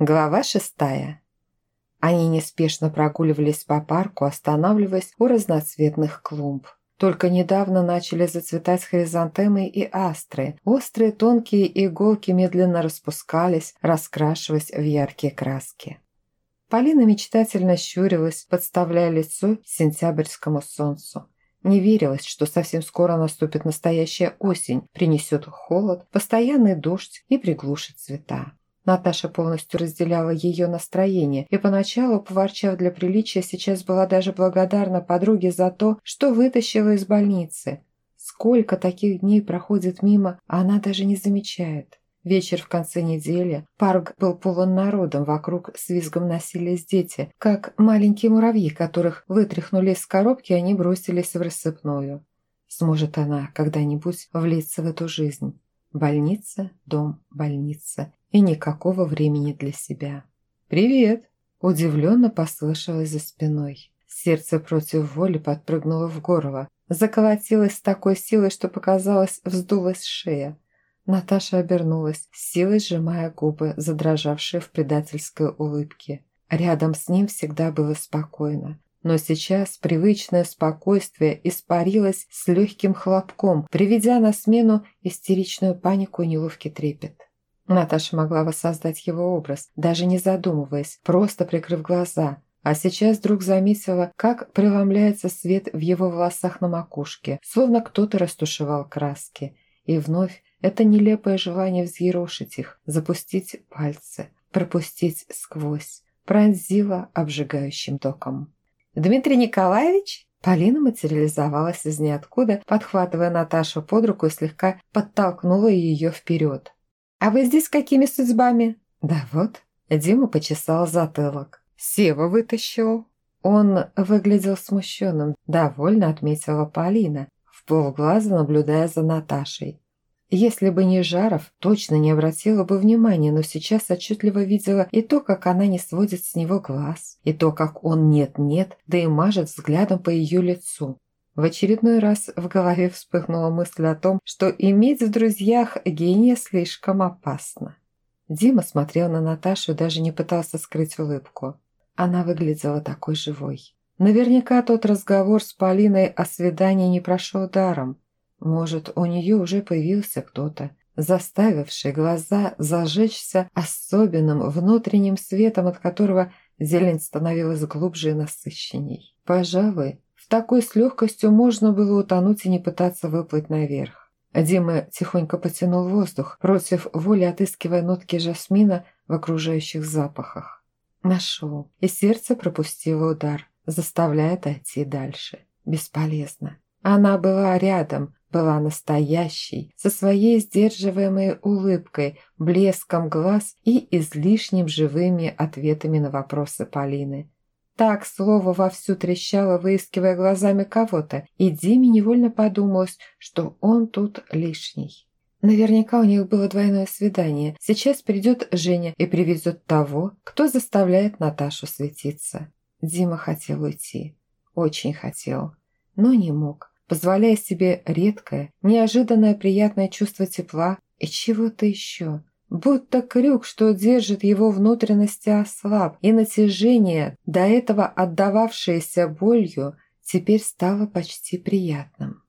Глава шестая. Они неспешно прогуливались по парку, останавливаясь у разноцветных клумб. Только недавно начали зацветать хризантемы и астры. Острые тонкие иголки медленно распускались, раскрашиваясь в яркие краски. Полина мечтательно щурилась, подставляя лицо сентябрьскому солнцу. Не верилось, что совсем скоро наступит настоящая осень, принесет холод, постоянный дождь и приглушит цвета. Наташа полностью разделяла ее настроение и поначалу, поворчав для приличия, сейчас была даже благодарна подруге за то, что вытащила из больницы. Сколько таких дней проходит мимо, а она даже не замечает. Вечер в конце недели. Парк был полон народом, вокруг с визгом носились дети, как маленькие муравьи, которых вытряхнули из коробки, они бросились в рассыпную. Сможет она когда-нибудь влиться в эту жизнь? Больница, дом, больница и никакого времени для себя. «Привет!» – удивленно послышалось за спиной. Сердце против воли подпрыгнуло в горло, заколотилось с такой силой, что показалось, вздулась шея. Наташа обернулась, силой сжимая губы, задрожавшие в предательской улыбке. Рядом с ним всегда было спокойно. Но сейчас привычное спокойствие испарилось с легким хлопком, приведя на смену истеричную панику и неловкий трепет. Наташа могла воссоздать его образ, даже не задумываясь, просто прикрыв глаза. А сейчас вдруг заметила, как преломляется свет в его волосах на макушке, словно кто-то растушевал краски. И вновь это нелепое желание взъерошить их, запустить пальцы, пропустить сквозь, пронзило обжигающим током. «Дмитрий Николаевич?» Полина материализовалась из ниоткуда, подхватывая Наташу под руку и слегка подтолкнула ее вперед. «А вы здесь какими судьбами?» «Да вот». Дима почесал затылок. «Сева вытащил». Он выглядел смущенным, довольно отметила Полина, в полглаза наблюдая за Наташей. Если бы не Жаров, точно не обратила бы внимания, но сейчас отчетливо видела и то, как она не сводит с него глаз, и то, как он нет-нет, да и мажет взглядом по ее лицу. В очередной раз в голове вспыхнула мысль о том, что иметь в друзьях гения слишком опасно. Дима смотрел на Наташу даже не пытался скрыть улыбку. Она выглядела такой живой. Наверняка тот разговор с Полиной о свидании не прошел даром. Может, у нее уже появился кто-то, заставивший глаза зажечься особенным внутренним светом, от которого зелень становилась глубже и насыщенней. Пожалуй, в такой с легкостью можно было утонуть и не пытаться выплыть наверх. Дима тихонько потянул воздух, против воли отыскивая нотки жасмина в окружающих запахах. Нашел, и сердце пропустило удар, заставляя отойти дальше. Бесполезно. Она была рядом, была настоящей, со своей сдерживаемой улыбкой, блеском глаз и излишним живыми ответами на вопросы Полины. Так слово вовсю трещало, выискивая глазами кого-то, и Диме невольно подумалось, что он тут лишний. Наверняка у них было двойное свидание. Сейчас придет Женя и привезет того, кто заставляет Наташу светиться. Дима хотел уйти. Очень хотел. Но не мог, позволяя себе редкое, неожиданное приятное чувство тепла и чего-то еще – Будто крюк, что держит его внутренности, ослаб, и натяжение, до этого отдававшееся болью, теперь стало почти приятным.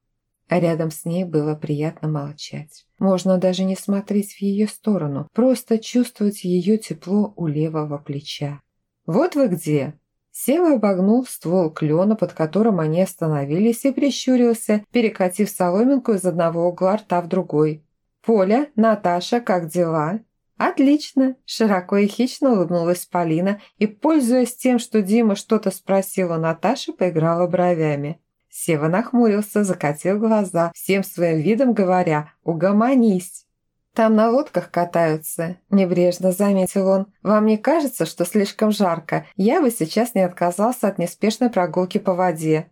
А рядом с ней было приятно молчать. Можно даже не смотреть в ее сторону, просто чувствовать ее тепло у левого плеча. «Вот вы где!» Сева обогнул ствол клена, под которым они остановились, и прищурился, перекатив соломинку из одного угла рта в другой. «Поля, Наташа, как дела?» «Отлично!» – широко и хищно улыбнулась Полина и, пользуясь тем, что Дима что-то спросил у Наташи, поиграла бровями. Сева нахмурился, закатил глаза, всем своим видом говоря «Угомонись!» «Там на лодках катаются», – небрежно заметил он. «Вам не кажется, что слишком жарко? Я бы сейчас не отказался от неспешной прогулки по воде».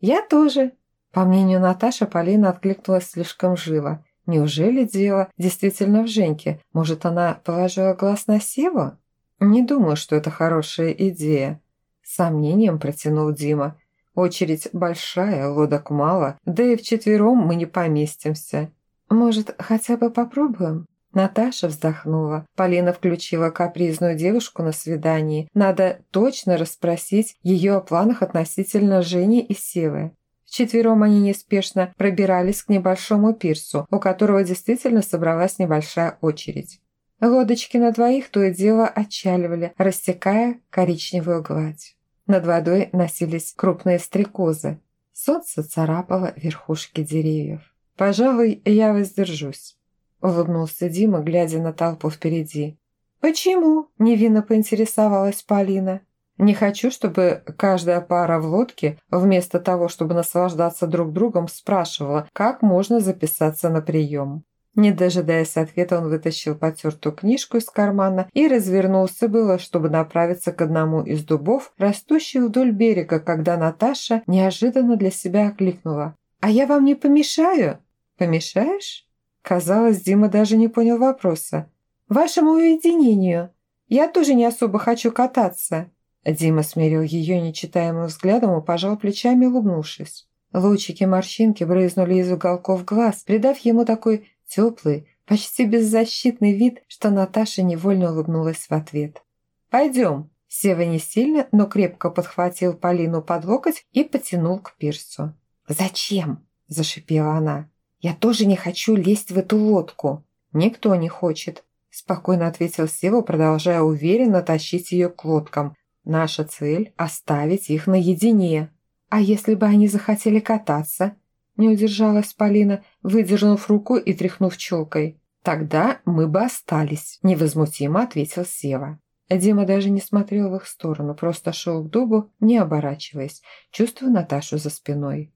«Я тоже». По мнению Наташи, Полина откликнулась слишком живо. Неужели дело действительно в Женьке? Может, она положила глаз на Севу? Не думаю, что это хорошая идея. С сомнением протянул Дима. Очередь большая, лодок мало, да и вчетвером мы не поместимся. Может, хотя бы попробуем? Наташа вздохнула. Полина включила капризную девушку на свидании. Надо точно расспросить ее о планах относительно Жени и Севы. Вчетвером они неспешно пробирались к небольшому пирсу, у которого действительно собралась небольшая очередь. Лодочки на двоих то и дело отчаливали, растекая коричневую гладь. Над водой носились крупные стрекозы. Солнце царапало верхушки деревьев. «Пожалуй, я воздержусь», – улыбнулся Дима, глядя на толпу впереди. «Почему?» – невинно поинтересовалась Полина. «Не хочу, чтобы каждая пара в лодке, вместо того, чтобы наслаждаться друг другом, спрашивала, как можно записаться на прием». Не дожидаясь ответа, он вытащил потертую книжку из кармана и развернулся было, чтобы направиться к одному из дубов, растущих вдоль берега, когда Наташа неожиданно для себя окликнула. «А я вам не помешаю?» «Помешаешь?» Казалось, Дима даже не понял вопроса. «Вашему уединению. Я тоже не особо хочу кататься». Дима смерил ее нечитаемым взглядом и пожал плечами, улыбнувшись. Лучики морщинки брызнули из уголков глаз, придав ему такой теплый, почти беззащитный вид, что Наташа невольно улыбнулась в ответ. «Пойдем». Сева не сильно, но крепко подхватил Полину под локоть и потянул к пирсу. «Зачем?» – зашипела она. «Я тоже не хочу лезть в эту лодку». «Никто не хочет», – спокойно ответил Сева, продолжая уверенно тащить ее к лодкам. «Наша цель – оставить их наедине». «А если бы они захотели кататься?» Не удержалась Полина, выдернув руку и тряхнув челкой. «Тогда мы бы остались», – невозмутимо ответил Сева. Дима даже не смотрел в их сторону, просто шел к дубу, не оборачиваясь, чувствуя Наташу за спиной.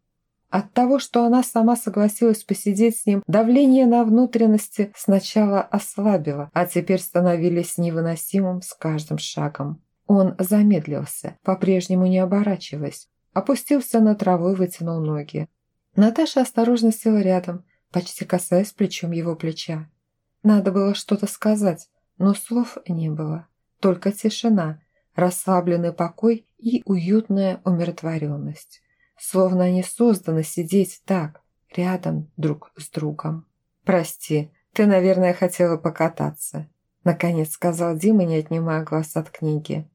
От того, что она сама согласилась посидеть с ним, давление на внутренности сначала ослабило, а теперь становились невыносимым с каждым шагом. Он замедлился, по-прежнему не оборачиваясь, опустился на траву и вытянул ноги. Наташа осторожно села рядом, почти касаясь плечом его плеча. Надо было что-то сказать, но слов не было. Только тишина, расслабленный покой и уютная умиротворенность. Словно они созданы сидеть так, рядом друг с другом. «Прости, ты, наверное, хотела покататься», – наконец сказал Дима, не отнимая глаз от книги.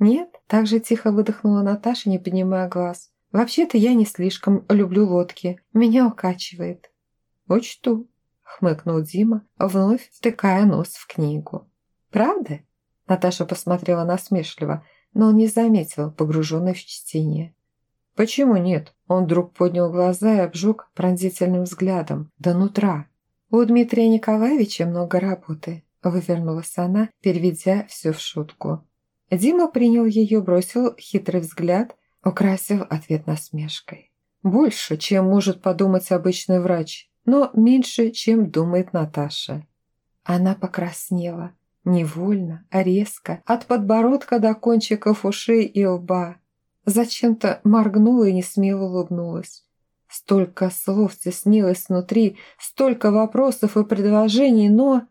«Нет», – так же тихо выдохнула Наташа, не поднимая глаз. Вообще-то я не слишком люблю лодки. Меня укачивает». «Учту», — хмыкнул Дима, вновь втыкая нос в книгу. «Правда?» Наташа посмотрела насмешливо, но он не заметил, погруженный в чтение. «Почему нет?» Он вдруг поднял глаза и обжег пронзительным взглядом до нутра. «У Дмитрия Николаевича много работы», – вывернулась она, переведя все в шутку. Дима принял ее, бросил хитрый взгляд Украсил ответ насмешкой. Больше, чем может подумать обычный врач, но меньше, чем думает Наташа. Она покраснела, невольно, резко, от подбородка до кончиков ушей и лба. Зачем-то моргнула и несмело улыбнулась. Столько слов теснилось внутри, столько вопросов и предложений, но...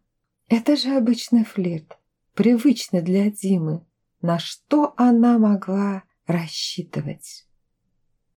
Это же обычный флирт, привычный для Димы. На что она могла рассчитывать.